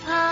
apart.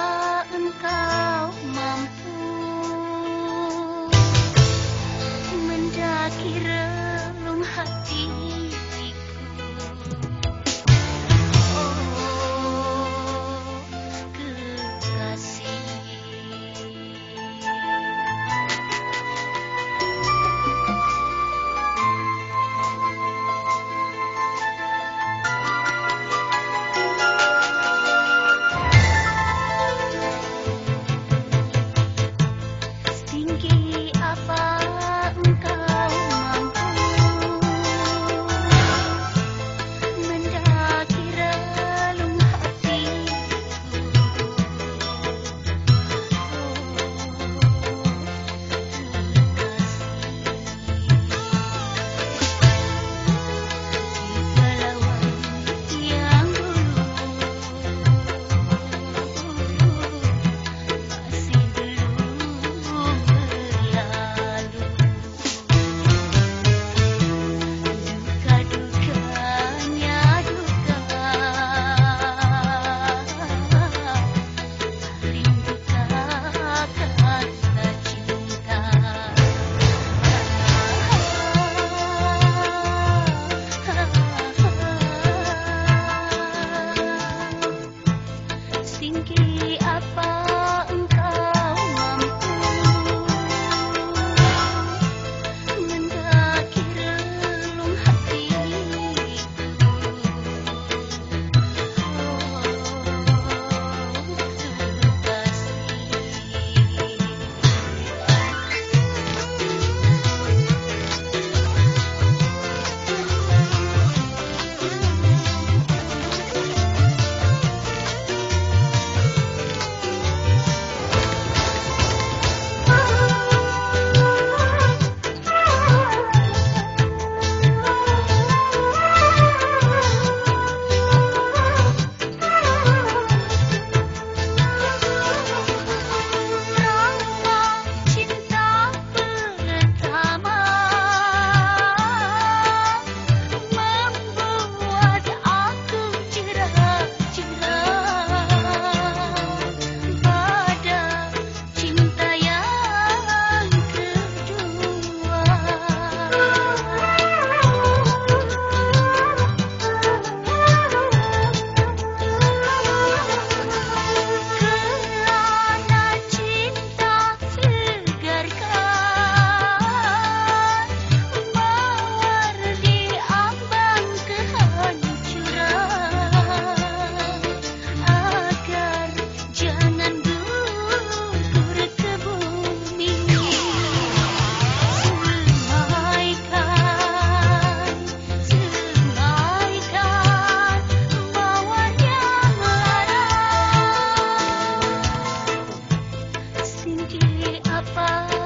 up above.